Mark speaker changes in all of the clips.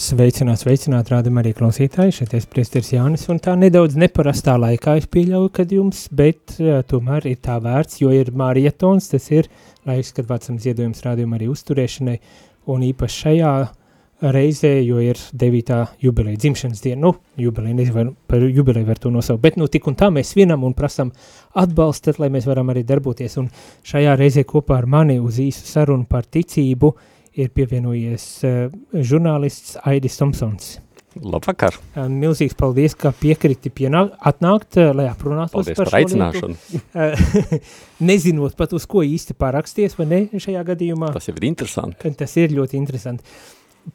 Speaker 1: Sveicināt, sveicināt, rādam arī klausītāji, šeit es priesteris Jānis, un tā nedaudz neparastā laikā es pieļauju, kad jums, bet uh, tomēr ir tā vērts, jo ir marietons, tas ir laiks, kad vācam ziedojums rādījumu arī uzturēšanai, un īpaši šajā reizē, jo ir 9. jubileja dzimšanas diena, nu, jubileja, nezinu, var, par jubileju var to nosaukt, bet nu tik un tā mēs vienam un prasam atbalstat, lai mēs varam arī darboties, un šajā reizē kopā ar mani uz īsu sarunu par ticību, uh, ir pievienojies uh, žurnālists Aidis Tomsons.
Speaker 2: Labvakar!
Speaker 1: Uh, milzīgs paldies, ka piekriti pienāk, atnākt, uh, lai aprunātos
Speaker 2: paldies par, par aicināšanu.
Speaker 1: Nezinot pat uz ko īsti paraksties, vai ne, šajā gadījumā.
Speaker 2: Tas ir interesanti.
Speaker 1: Tas ir ļoti interesanti.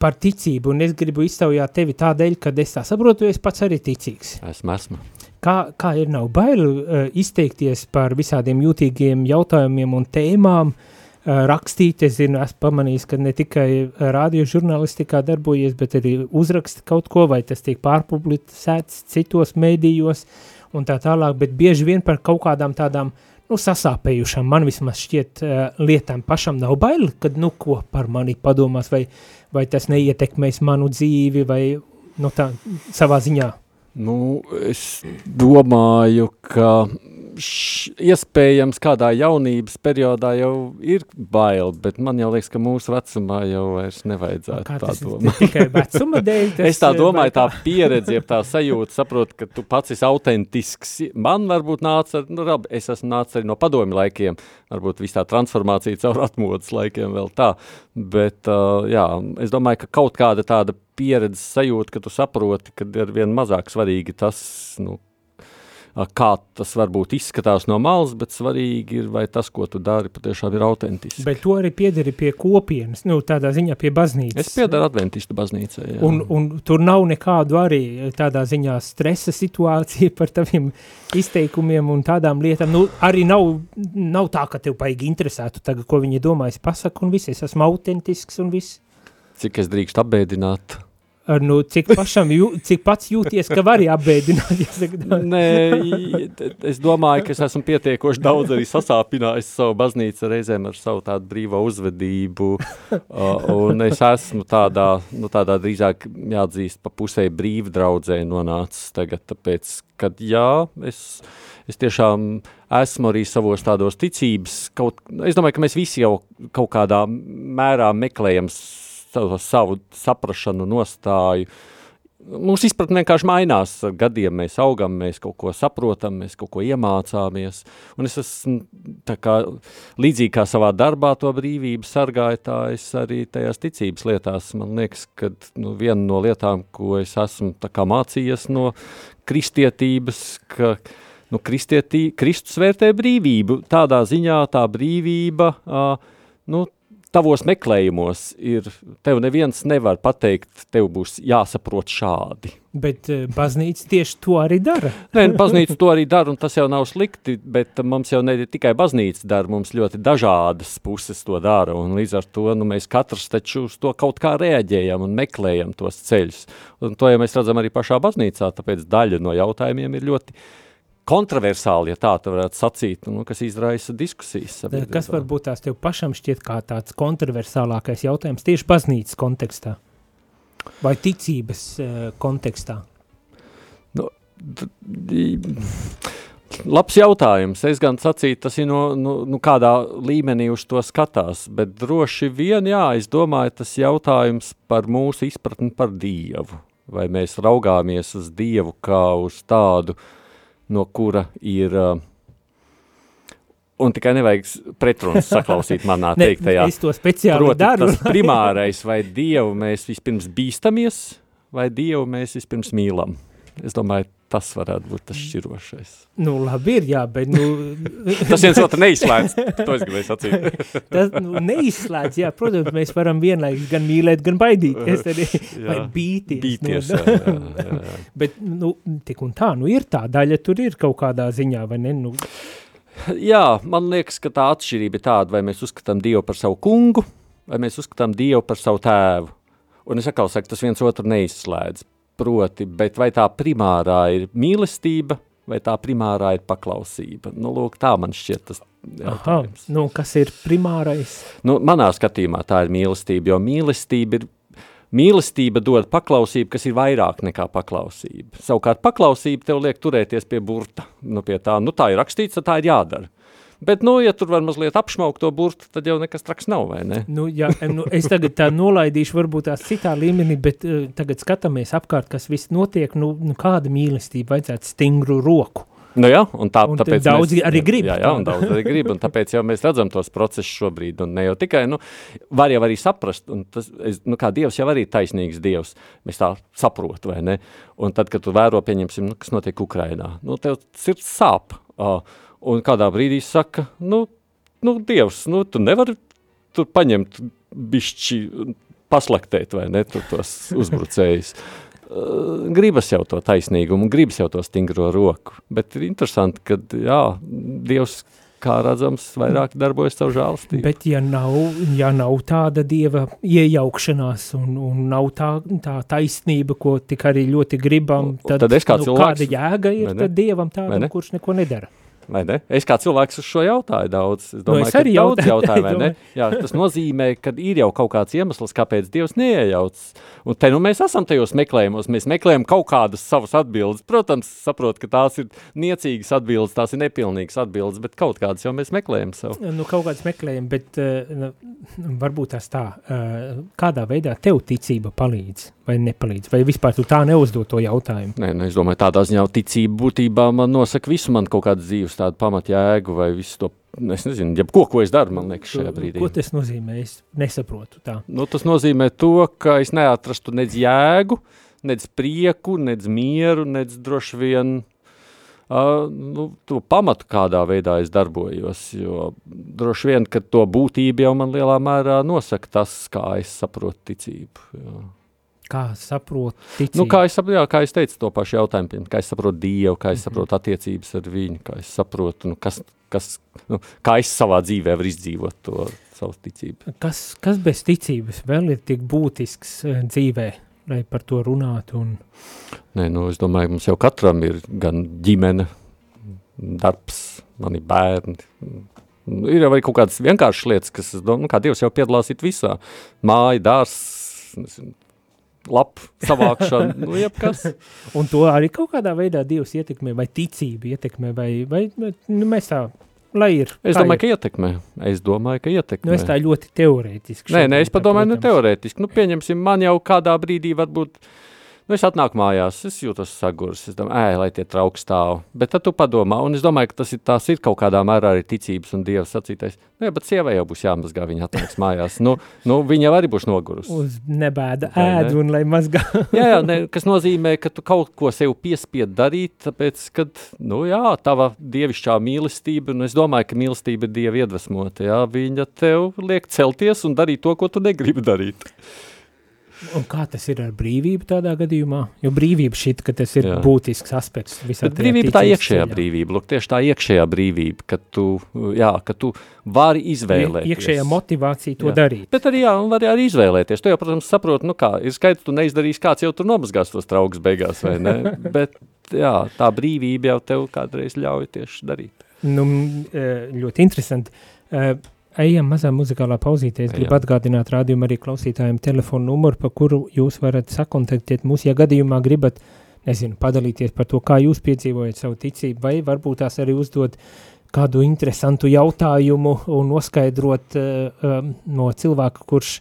Speaker 1: Par ticību, un es gribu iztaujāt tevi tādēļ, ka es tā saprotu, es pats arī ticīgs.
Speaker 2: Esmu, esmu.
Speaker 1: Kā, kā ir nav baili uh, izteikties par visādiem jūtīgiem jautājumiem un tēmām, uh, Eh, rakstīt. Es zinu, esmu pamanījis, ka ne tikai radio žurnālistikā darbojies, bet arī uzraksta kaut ko, vai tas tiek pārpublicēts citos mēdījos un tā tālāk, bet bieži vien par kaut kādām tādām nu, sasāpējušām, man vismaz šķiet, uh, lietām pašam nav baili, kad, nu, ko par mani padomās, vai, vai tas neietekmēs manu dzīvi, vai, nu, tā, savā ziņā.
Speaker 2: Nu, es domāju, ka š, iespējams kādā jaunības periodā jau ir bail, bet man jau liekas, ka mūsu vecumā jau vairs nevajadzētu
Speaker 1: Kā
Speaker 2: tā
Speaker 1: domāt. Tikai vecuma dēļ. Tas,
Speaker 2: es tā domāju, tā pieredze, ja tā sajūta, saprot, ka tu pats esi autentisks. Man varbūt nāca, nu, labi, es esmu nācis arī no padomi laikiem, varbūt viss tā transformācija caur atmodas laikiem vēl tā, bet, uh, jā, es domāju, ka kaut kāda tāda pieredzes sajūta, ka tu saproti, ka ir vien mazāk svarīgi tas, nu, kā tas varbūt izskatās no malas, bet svarīgi ir, vai tas, ko tu dari, patiešām ir autentisks.
Speaker 1: Bet tu arī piederi pie kopienas, nu, tādā ziņā pie baznīcas.
Speaker 2: Es piedaru adventistu baznīcai, jā.
Speaker 1: Un, un tur nav nekādu arī tādā ziņā stresa situācija par taviem izteikumiem un tādām lietām. Nu, arī nav, nav tā, ka tev paigi interesētu tagad, ko viņi domā, es pasaku un viss, es esmu autentisks un viss.
Speaker 2: Cik es drīkstu apbēdināt?
Speaker 1: Ar, nu, cik, pašam, jū, cik pats jūties, ka vari apbēdināt?
Speaker 2: Nē, es domāju, ka es esmu pietiekoši daudz arī sasāpinājis savu baznīcu reizēm ar savu tādu brīvo uzvedību, un es esmu tādā, nu, tādā drīzāk jāatzīst pa pusē brīva draudzē nonācis tagad, tāpēc, kad jā, es, es tiešām esmu arī savos tādos ticības, kaut, es domāju, ka mēs visi jau kaut kādā mērā meklējam savu, savu saprašanu, nostāju. Mūsu izpratne vienkārši mainās ar gadiem, mēs augam, mēs kaut ko saprotam, mēs kaut ko iemācāmies, un es esmu kā, līdzīgi kā savā darbā to brīvību sargāju, tā es arī tajās ticības lietās, man liekas, ka nu, viena no lietām, ko es esmu kā mācījies no kristietības, ka, nu, kristietī, Kristus vērtē brīvību, tādā ziņā tā brīvība, uh, nu, tavos meklējumos ir, tev neviens nevar pateikt, tev būs jāsaprot šādi.
Speaker 1: Bet uh, baznīca tieši to arī dara.
Speaker 2: Nē, nu, baznīca to arī dara, un tas jau nav slikti, bet mums jau ne tikai baznīca dara, mums ļoti dažādas puses to dara, un līdz ar to nu, mēs katrs taču uz to kaut kā reaģējam un meklējam tos ceļus. Un to jau mēs redzam arī pašā baznīcā, tāpēc daļa no jautājumiem ir ļoti kontroversāli, ja tā varētu sacīt, nu, kas izraisa diskusijas.
Speaker 1: Sabiedrībā. Kas varbūt tās tev pašam šķiet kā tāds kontroversālākais jautājums tieši baznīcas kontekstā vai ticības uh, kontekstā?
Speaker 2: Nu, labs jautājums. Es gan sacītu, tas ir no, nu, nu, kādā līmenī uz to skatās, bet droši vien, jā, es domāju, tas jautājums par mūsu izpratni par Dievu. Vai mēs raugāmies uz Dievu kā uz tādu uh, no kura ir uh, Un tikai nevajag pretrunas saklausīt manā teiktajā.
Speaker 1: ne, es to speciāli
Speaker 2: Proti,
Speaker 1: daru.
Speaker 2: tas primārais, vai Dievu mēs vispirms bīstamies, vai Dievu mēs vispirms mīlam. Es domāju, tas varētu būt tas šķirošais.
Speaker 1: Nu, labi ir, jā, bet, nu...
Speaker 2: tas viens otru neizslēdz, to es gribēju sacīt.
Speaker 1: tas, nu, neizslēdz, jā, protams, mēs varam vienlaikus gan mīlēt, gan baidīties, arī, vai bīties.
Speaker 2: Bīties, nu, jā, jā, jā.
Speaker 1: Bet, nu, tik un tā, nu, ir tā daļa, tur ir kaut kādā ziņā, vai ne, nu...
Speaker 2: Jā, man liekas, ka tā atšķirība ir tāda, vai mēs uzskatām Dievu par savu kungu, vai mēs uzskatām Dievu par savu tēvu. Un es atkal saku, tas viens otru neizslēdz proti, bet vai tā primārā ir mīlestība, vai tā primārā ir paklausība? Nu, lūk, tā man šķiet tas jautājums.
Speaker 1: Aha, nu, kas ir primārais?
Speaker 2: Nu, manā skatījumā tā ir mīlestība, jo mīlestība ir Mīlestība dod paklausību, kas ir vairāk nekā paklausība. Savukārt paklausība tev liek turēties pie burta. Nu, pie tā, nu, tā ir rakstīts, tā ir jādara. Bet, nu, ja tur var mazliet apšmaukt to burtu, tad jau nekas traks nav, ne?
Speaker 1: Nu, jā, nu, es tagad tā nolaidīšu varbūt tās citā līmenī, bet uh, tagad skatāmies apkārt, kas viss notiek, nu, nu kāda mīlestība vajadzētu stingru roku.
Speaker 2: Nu jā, un tā,
Speaker 1: Un
Speaker 2: tāpēc
Speaker 1: daudzi
Speaker 2: mēs,
Speaker 1: arī grib
Speaker 2: Jā, jā, un daudz arī grib, un tāpēc jau mēs redzam tos procesus šobrīd, un ne jau tikai, nu, var jau arī saprast, un tas, es, nu, kā Dievs jau arī taisnīgs Dievs, mēs tā saprot, vai ne? Un tad, kad tu vēro, pieņemsim, nu, kas notiek Ukrainā, nu, tev sirds sāp, uh, un kādā brīdī saka, nu, nu, Dievs, nu, tu nevari tur paņemt bišķi paslaktēt, vai ne, tur tos uzbrucējus. Gribas jau to taisnīgumu, gribas jau to stingro roku, bet ir interesanti, ka, jā, Dievs, kā redzams, vairāk darbojas caur žālistību.
Speaker 1: Bet ja nav, ja nav tāda dieva iejaukšanās un, un nav tā, tā taisnība, ko tik arī ļoti gribam,
Speaker 2: un
Speaker 1: tad,
Speaker 2: tad es kā
Speaker 1: nu,
Speaker 2: cilvēks-
Speaker 1: kāda jēga ir
Speaker 2: ne?
Speaker 1: tad dievam tādam, kurš neko nedara?
Speaker 2: Es kā cilvēks uz šo jautāju daudz. Es domāju,
Speaker 1: Nu, es arī
Speaker 2: daudz
Speaker 1: jautāju,
Speaker 2: jautāju, vai ne?
Speaker 1: domāju.
Speaker 2: Jā, tas nozīmē, ka ir jau kaut kāds iemesls, kāpēc Dievs neiejaucas. Un te nu mēs esam tajos meklējumos, mēs meklējam kaut kādas savas atbildes. Protams, saprot, ka tās ir niecīgas atbildes, tās ir nepilnīgas atbildes, bet kaut kādas jau mēs meklējam sev.
Speaker 1: Nu, kaut kāds meklējumi, bet uh, nu, varbūt tās tā, uh, kādā veidā tev ticība palīdz vai nepalīdz, vai vispār tu tā neuzdod to jautājumu?
Speaker 2: Nē, nu, es domāju, tādā ziņā ticība būtībā man nosaka visu man kaut kādas dzīves tādu pamatjēgu vai visu to, es nezinu, jebko, ko es daru, man liekas, šajā brīdī.
Speaker 1: Ko tas nozīmē? Es nesaprotu tā.
Speaker 2: Nu, tas nozīmē to, ka es neatrastu nedz jēgu, nedz prieku, nedz mieru, nedz droši vien uh, nu, to pamatu, kādā veidā es darbojos. Jo droši vien, ka to būtību jau man lielā mērā nosaka tas, kā es saprotu ticību. Jā.
Speaker 1: Kā saprotu?
Speaker 2: Nu, kā, es, jā, kā es teicu, to pašu jautājumu, piemēram, kā es saprotu Dievu, kā es saprotu attiecības ar viņu, kā es saprotu, nu, kas, kas, nu, kā es savā dzīvē varu izdzīvot to savu ticību.
Speaker 1: kas, kas bez ticības vēl ir tik būtisks eh, dzīvē, lai par to runātu? Un,
Speaker 2: Nē, nu, es domāju, mums jau katram ir gan ģimene, darbs, mani bērni. Ir jau arī kaut kādas vienkāršas lietas, kas, nu, kā Dievs jau piedalās it visā. Māja, dārs, lapu savākšana, nu, jebkas.
Speaker 1: un to arī kaut kādā veidā Dievs ietekmē, vai ticība ietekmē, vai, vai nu, mēs tā, lai ir.
Speaker 2: Es domāju,
Speaker 1: ir.
Speaker 2: ka ietekmē. Es domāju, ka ietekmē.
Speaker 1: Nu, es tā ļoti teorētiski.
Speaker 2: Nē, nē, es padomāju, ne
Speaker 1: protams.
Speaker 2: teorētiski. Nu, pieņemsim, man jau kādā brīdī varbūt, nu, es atnāku mājās, es jūtos sagurs, es domāju, ē, lai tie trauks stāv. Bet tad tu padomā, un es domāju, ka tas ir, tās ir kaut kādā mērā arī ticības un Dievs sacītais. Nu, jā, bet sievai jau būs jāmazgā, viņa atnāks mājās. Nu, nu, viņa arī būs nogurusi.
Speaker 1: Uz nebēda
Speaker 2: Vai ne?
Speaker 1: ēdu un lai mazgā.
Speaker 2: Jā, jā ne, kas nozīmē, ka tu kaut ko sev piespied darīt, tāpēc, ka, nu jā, tava dievišķā mīlestība, un es domāju, ka mīlestība ir dieva iedvesmota, jā, viņa tev liek celties un darīt to, ko tu negribi darīt.
Speaker 1: Un kā tas ir ar brīvību tādā gadījumā? Jo brīvība šit, ka tas ir
Speaker 2: Jā.
Speaker 1: būtisks aspekts visā
Speaker 2: Bet brīvība tā iekšējā
Speaker 1: ceļā.
Speaker 2: brīvība, lūk, tieši tā iekšējā brīvība, ka tu, jā, ka tu vari izvēlēties.
Speaker 1: Iekšējā motivācija to
Speaker 2: Jā.
Speaker 1: darīt.
Speaker 2: Bet arī, jā, un var arī izvēlēties. Tu jau, protams, saproti, nu kā, ir skaidrs, tu neizdarīsi, kāds jau tur nomazgās tos trauks beigās, vai ne? Bet, jā, tā brīvība jau tev kādreiz ļauj tieši darīt.
Speaker 1: Nu, eh, ļoti interesanti. Eh, Ejam mazā muzikālā pauzītē. Es gribu
Speaker 2: Ejam.
Speaker 1: atgādināt rādījumu arī klausītājiem telefonu numuru, pa kuru jūs varat sakontaktēt mūs, ja gadījumā gribat, nezinu, padalīties par to, kā jūs piedzīvojat savu ticību, vai varbūt tās arī uzdot kādu interesantu jautājumu un noskaidrot uh, um, no cilvēka, kurš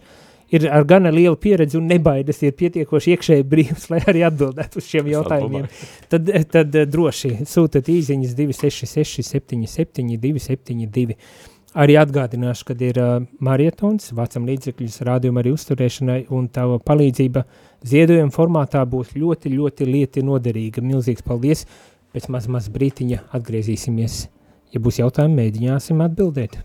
Speaker 1: ir ar gana lielu pieredzi un nebaidas, ir pietiekoši iekšēji brīvs, lai arī atbildētu uz šiem jautājumiem. Tad, tad eh, droši sūtiet īsiņas 266, 77, 272. Arī atgādināšu, kad ir uh, marietons, vācam līdzekļus rādījuma arī uzturēšanai, un tava palīdzība ziedojuma formātā būs ļoti, ļoti lieti noderīga. Milzīgs paldies! Pēc maz, maz brītiņa atgriezīsimies. Ja būs jautājumi, mēģināsim atbildēt.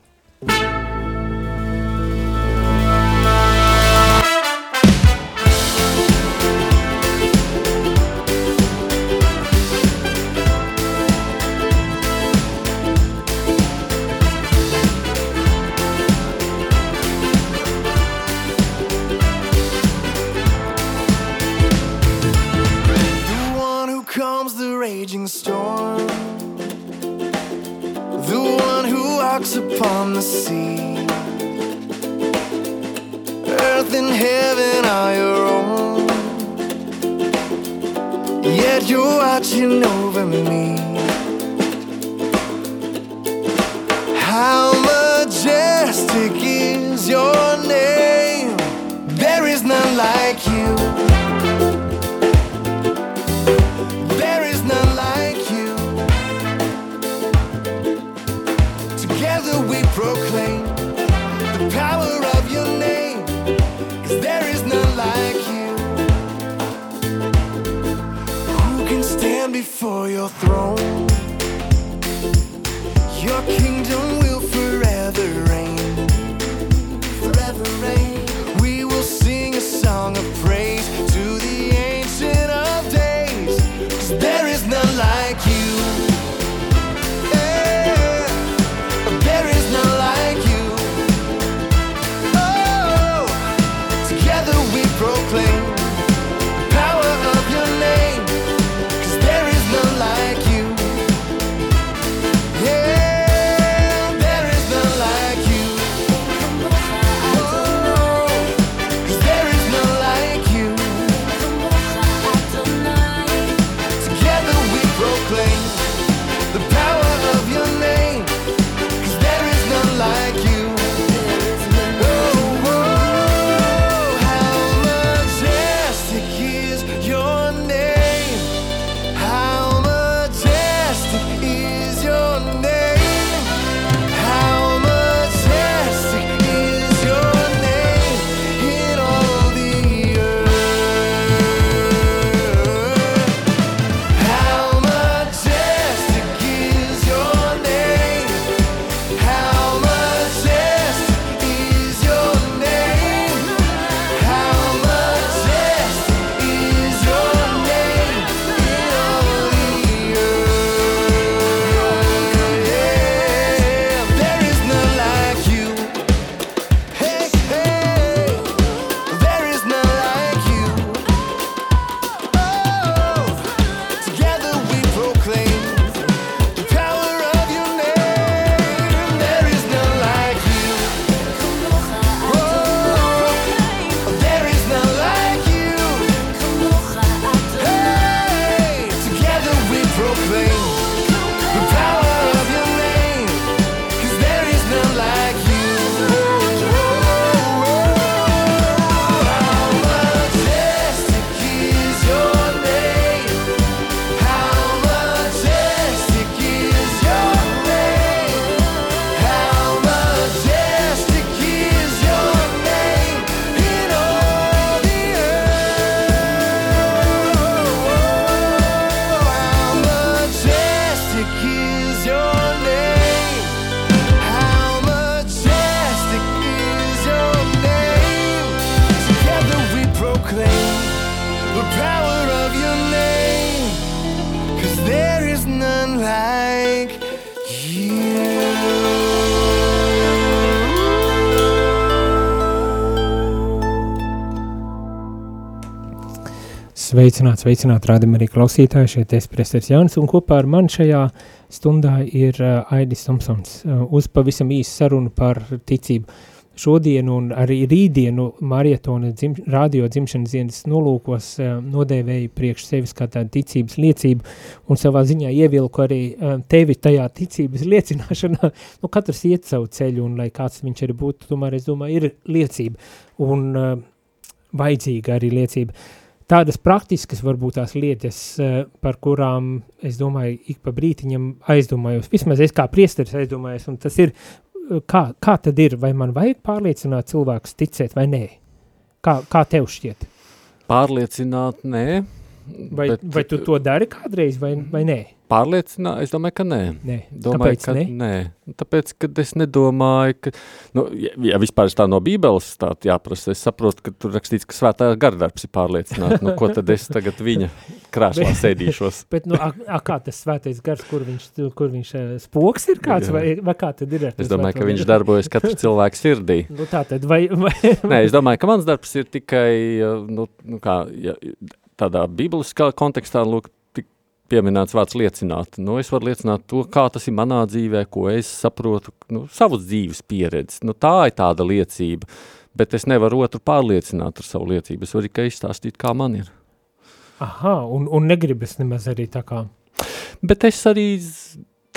Speaker 3: That you're watching over me. How majestic is your name? Your kingdom will forever
Speaker 1: Sveicināt, sveicināt, rādam arī klausītāji, šeit es presters Jānis, un kopā ar mani šajā stundā ir uh, Aidis Tomsons uh, uz pavisam īsu sarunu par ticību. Šodienu un arī rītdienu marietona dzim, radio dzimšanas dienas nolūkos uh, nodēvēju priekš sevis kā tādu ticības liecību un savā ziņā ievilku arī uh, tevi tajā ticības liecināšanā. Nu, katrs iet savu ceļu un lai kāds viņš arī būtu, tomēr es domāju, ir liecība un uh, vajadzīga arī liecība tādas praktiskas varbūt tās lietas, eh, par kurām es domāju, ik pa brītiņam aizdomājos. Vismaz es kā priesteris aizdomājos, un tas ir, eh, kā, kā tad ir, vai man vajag pārliecināt cilvēkus ticēt vai nē? Kā, kā tev šķiet?
Speaker 2: Pārliecināt, nē.
Speaker 1: Vai,
Speaker 2: bet-
Speaker 1: vai tu to dari kādreiz vai, vai nē?
Speaker 2: Pārliecināt, es domāju, ka nē.
Speaker 1: Nē.
Speaker 2: Domāju,
Speaker 1: Kāpēc
Speaker 2: ka
Speaker 1: ne?
Speaker 2: nē. Tāpēc, ka es nedomāju, ka, nu, ja, ja vispār tā no bībeles tā jāprasa, es saprotu, ka tur rakstīts, ka svētā gardarbs ir pārliecināt, nu, ko tad es tagad viņa krēslā sēdīšos.
Speaker 1: Bet, nu, a, a, kā tas svētais gars, kur viņš, kur viņš eh, spoks ir kāds,
Speaker 2: Jā.
Speaker 1: vai, vai kā tad ir?
Speaker 2: Es domāju, ka viņš darbojas katra cilvēka sirdī.
Speaker 1: Nu, tā tad, vai, vai,
Speaker 2: Nē, es domāju, ka mans darbs ir tikai uh, nu, nu kā, ja, tādā bībeliskā kontekstā, lūk, pieminēts vārds liecināt. Nu, es varu liecināt to, kā tas ir manā dzīvē, ko es saprotu, nu, savas dzīves pieredzi. Nu, tā ir tāda liecība, bet es nevaru otru pārliecināt ar savu liecību. Es varu tikai izstāstīt, kā man ir.
Speaker 1: Aha, un, un negribas nemaz arī tā kā.
Speaker 2: Bet es arī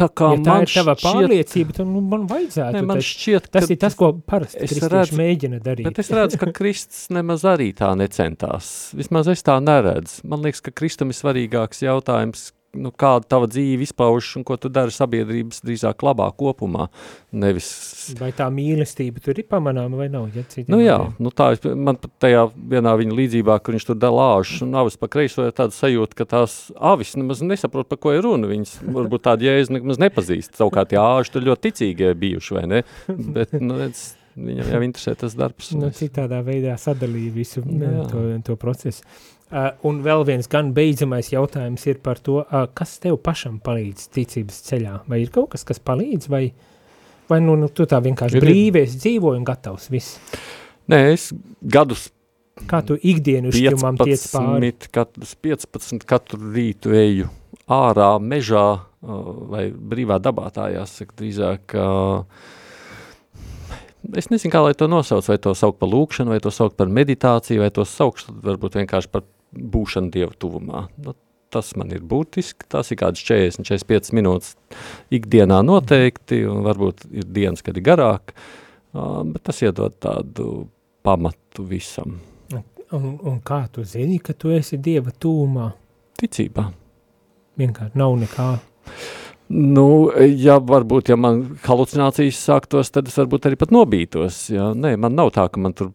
Speaker 2: tā kā
Speaker 1: ja tā
Speaker 2: man
Speaker 1: ir tava
Speaker 2: šķiet,
Speaker 1: pārliecība, tad nu, man vajadzētu.
Speaker 2: ne, man
Speaker 1: tas,
Speaker 2: šķiet,
Speaker 1: tas
Speaker 2: ka
Speaker 1: ir tas, ko parasti kristieši mēģina darīt.
Speaker 2: Bet es redzu, ka Kristus nemaz arī tā necentās. Vismaz es tā neredzu. Man liekas, ka Kristum ir svarīgāks jautājums, nu, kāda tava dzīve izpaužas un ko tu dari sabiedrības drīzāk labā kopumā. Nevis,
Speaker 1: Vai tā mīlestība tur ir pamanāma vai nav? Ja,
Speaker 2: nu jā,
Speaker 1: vārdiem?
Speaker 2: nu tā, es- man pat tajā vienā viņa līdzībā, kur viņš tur dalāž un avis pa kreiso, ir tāda sajūta, ka tās avis nemaz nesaprot, pa ko ir runa. Viņas varbūt tādi jēzus nemaz nepazīst. Savukārt, jā, āži tur ļoti ticīgie bijuši, vai ne? Bet, nu, redz, viņam jau interesē tas darbs.
Speaker 1: Nu, citādā veidā sadalīja visu
Speaker 2: jā.
Speaker 1: to, to procesu. Uh, un vēl viens gan beidzamais jautājums ir par to, uh, kas tev pašam palīdz ticības ceļā. Vai ir kaut kas, kas palīdz, vai, vai nu, nu, tu tā vienkārši
Speaker 2: Ir-
Speaker 1: brīvies dzīvo un gatavs viss?
Speaker 2: Nē, es gadus
Speaker 1: Kā tu ikdienu šķilmām tiec pāri?
Speaker 2: 15, katrs 15 katru rītu eju ārā, mežā uh, vai brīvā dabā, tā jāsaka drīzāk. Uh, es nezinu, kā lai to nosauc, vai to sauc par lūkšanu, vai to sauc par meditāciju, vai to sauc varbūt vienkārši par būšanu Dievu tuvumā. Nu, tas man ir būtiski, tas ir kāds 40-45 minūtes ikdienā noteikti, un varbūt ir dienas, kad ir garāk, bet tas iedod tādu pamatu visam.
Speaker 1: Un, un kā tu zini, ka tu esi Dieva tūmā?
Speaker 2: Ticībā.
Speaker 1: Vienkārši nav nekā.
Speaker 2: Nu, ja varbūt, ja man halucinācijas sāktos, tad es varbūt arī pat nobītos. Jā. Nē, man nav tā, ka man tur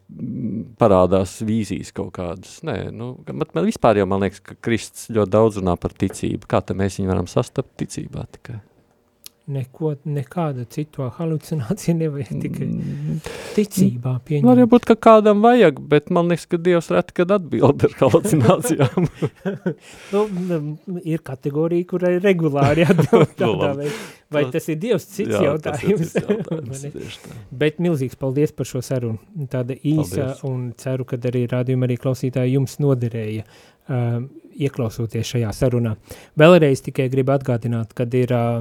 Speaker 2: parādās vīzijas kaut kādas. Nē, nu, man, man vispār jau man liekas, ka Kristus ļoti daudz runā par ticību. Kā mēs viņu varam sastapt ticībā tikai?
Speaker 1: Neko, nekāda citu halucinācija nevajag tikai
Speaker 2: Mm,
Speaker 1: ticībā
Speaker 2: Var
Speaker 1: pieņemt.
Speaker 2: jau būt, ka kādam vajag, bet man liekas, ka Dievs reti, kad atbild ar halucinācijām.
Speaker 1: Nu, ir kategorija, kurai regulāri atbild tādā
Speaker 2: labi.
Speaker 1: veidā. Vai tas ir Dievs cits
Speaker 2: Jā,
Speaker 1: jautājums?
Speaker 2: cits
Speaker 1: Vai
Speaker 2: jautājums.
Speaker 1: Bet milzīgs paldies par šo sarunu. Tāda īsa
Speaker 2: Paldies.
Speaker 1: un ceru, ka arī rādījuma arī klausītāji jums noderēja um, ieklausoties šajā sarunā. Vēlreiz tikai gribu atgādināt, kad ir uh,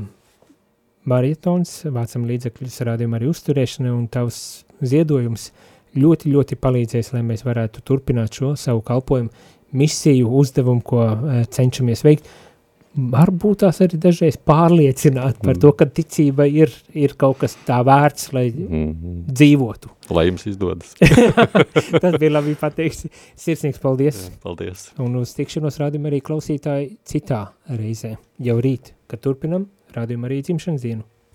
Speaker 1: marietons, vācam līdzekļus rādījuma arī uzturēšana un tavs ziedojums ļoti, ļoti palīdzēs, lai mēs varētu turpināt šo savu kalpojumu, misiju, uzdevumu, ko uh, cenšamies veikt. Varbūt tās arī dažreiz pārliecināt par
Speaker 2: Mm.
Speaker 1: to, ka ticība ir, ir kaut kas tā vērts, lai
Speaker 2: Mhm.
Speaker 1: dzīvotu.
Speaker 2: Lai jums izdodas.
Speaker 1: Tas bija labi pateikts. Sirsnīgs paldies.
Speaker 2: Paldies.
Speaker 1: Un uz tikšanos rādījumā arī klausītāji citā reizē. Jau rīt, kad turpinam rādījumā arī dzimšanas dienu.